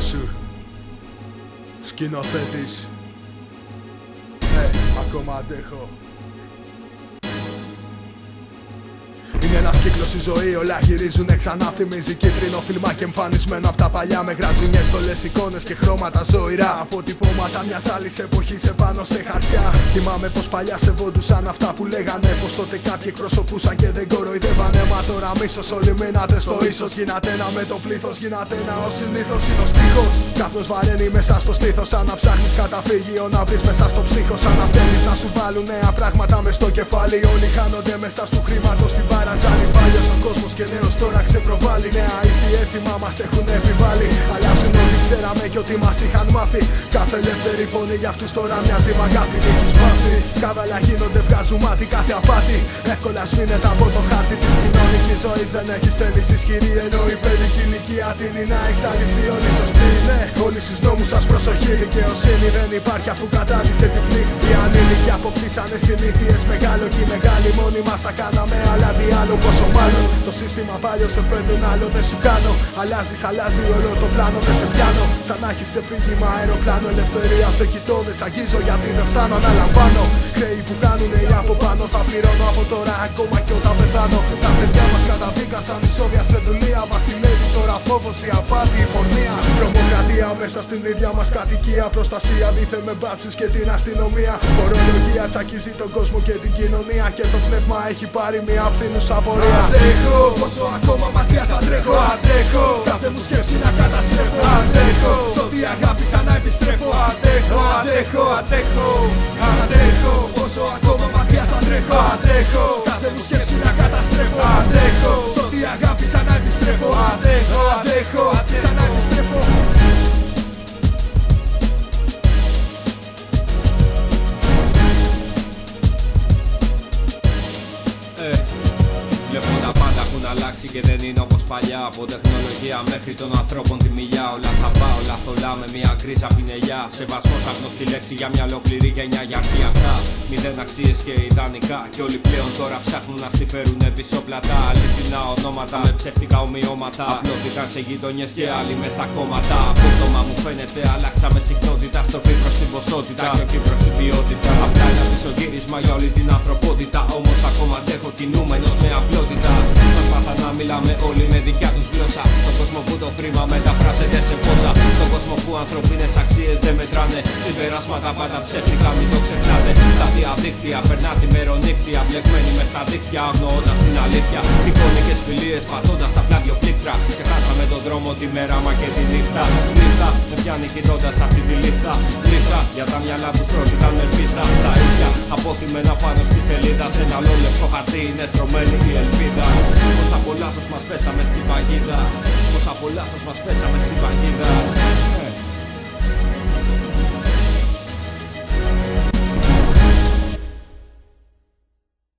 σου Σκηνοθέτης. Ε, ακόμα αντέχω κύκλο η ζωή, όλα γυρίζουν ξανά. Θυμίζει κίτρινο φιλμά και εμφανισμένο από τα παλιά. Με γρατζουνιέ, στολές, εικόνες και χρώματα ζωηρά. Αποτυπώματα μιας άλλης εποχής επάνω σε χαρτιά. Θυμάμαι πως παλιά σεβόντουσαν αυτά που λέγανε. Πως τότε κάποιοι εκπροσωπούσαν και δεν κοροϊδεύανε. Μα τώρα μίσος όλοι μείνατε στο ίσως. Γίνατε ένα με το πλήθος, γίνατε ένα ως συνήθως. Είναι ο στίχος. Κάποιος βαραίνει μέσα στο στήθος. Σαν να ψάχνεις καταφύγιο να βρεις μέσα στο ψύχος. Σαν να θέλει να σου βάλουν νέα πράγματα μες στο κεφάλι. Όλοι χάνονται μέσα στο χρήματο στην παραζάλη. Παλιό ο κόσμος και νέος τώρα ξεπροβάλλει. Νέα ήθη έθιμα μας έχουν επιβάλει. Αλλάζουν ό,τι ξέραμε και ό,τι μας είχαν μάθει. Κάθε ελεύθερη φωνή για αυτούς τώρα μοιάζει μαγκάθι. Νίκη σπάθη. Σκάβαλα γίνονται, βγάζουν μάτι κάθε απάτη. Εύκολα σβήνεται από το χάρτη της κοινωνικής ζωής. Δεν έχει θέληση ισχυρή ενώ η παιδική ηλικία τίνει να εξαλειφθεί όλοι σωστοί. Ναι, όλοι στους νόμους σας προσοχή. Δικαιοσύνη δεν υπάρχει αφού κατάδυσε τυφλή. Οι ανήλικοι αποκτήσανε συνήθειες μεγάλο και οι μεγάλοι μόνοι μας τα κάναμε. Αλλά τι άλλο πόσο μάλλον το σύστημα πάλι σε φέρνουν άλλο δεν σου κάνω. Αλλάζεις, αλλάζει όλο το πλάνο δεν σε πιάνω. Σαν να έχεις ξεφύγημα αεροπλάνο. Ελευθερία σε κοιτώ, δεν σ' αγγίζω γιατί δεν φτάνω. Αναλαμβάνω. Χρέη που κάνουν οι από πάνω θα πληρώνω από τώρα ακόμα και όταν πεθάνω. Τα παιδιά μας καταδίκασαν ισόβια σε δουλεία. Βασιλεύει τώρα φόβος, η απάτη, η πορνεία. Τρομοκρατία μέσα στην ίδια μας κατοικία. Προστασία δίθε με μπάτσους και την αστυνομία. Φορολογία τσακίζει τον κόσμο και την κοινωνία. Και το πνεύμα έχει πάρει μια φθήνουσα πορεία. Αντέχω, πόσο ακόμα μακριά θα τρέχω. Αντέχω, κάθε μου σκέψη να αντέχω. Αντέχω, πόσο ακόμα μακριά θα τρέχω. Αντέχω, κάθε μου σκέψη να καταστρέφω. Αντέχω, έχουν αλλάξει και δεν είναι όπως παλιά. Από τεχνολογία μέχρι των ανθρώπων τη μιλιά. Όλα θα πάω, όλα θολά με μια γκρίζα πινελιά Σεβασμός αγνωστή λέξη για μια ολόκληρη γενιά. Γιατί αυτά μηδέν αξίες και ιδανικά. Και όλοι πλέον τώρα ψάχνουν να στη φέρουν πίσω πλατά. Αληθινά ονόματα με ψεύτικα ομοιώματα. Απλώθηκαν σε γειτονιές και άλλοι μες στα κόμματα. Απότομα μου φαίνεται αλλάξαμε συχνότητα. Στροφή προς την ποσότητα. Και όχι προς την ποιότητα. Απλά ένα πισωγύρισμα για όλη την κόσμο που το χρήμα μεταφράζεται σε πόσα. Στον κόσμο που ανθρωπίνες αξίες δεν μετράνε. Συμπεράσματα πάντα ψεύτικα μην το ξεχνάτε. Τα διαδίκτυα περνά τη μερονύχτια Μπλεγμένοι μες στα δίχτυα αγνοώντας την αλήθεια. Εικόνικες φιλίες πατώντας απλά δυο πλήκτρα. Ξεχάσαμε τον δρόμο τη μέρα μα και τη νύχτα. Λίστα με πιάνει κοιτώντας αυτή τη λίστα. Λύσα για τα μυαλά τους πρόκειταν με πίσα Στα ίσια αποθυμένα πάνω στη σελίδα. Σε ένα λεπτό χαρτί είναι στρωμένη η ελπίδα. Πως από λάθος μας πέσαμε στην παγίδα πως από λάθος μας πέσαμε στην παγίδα.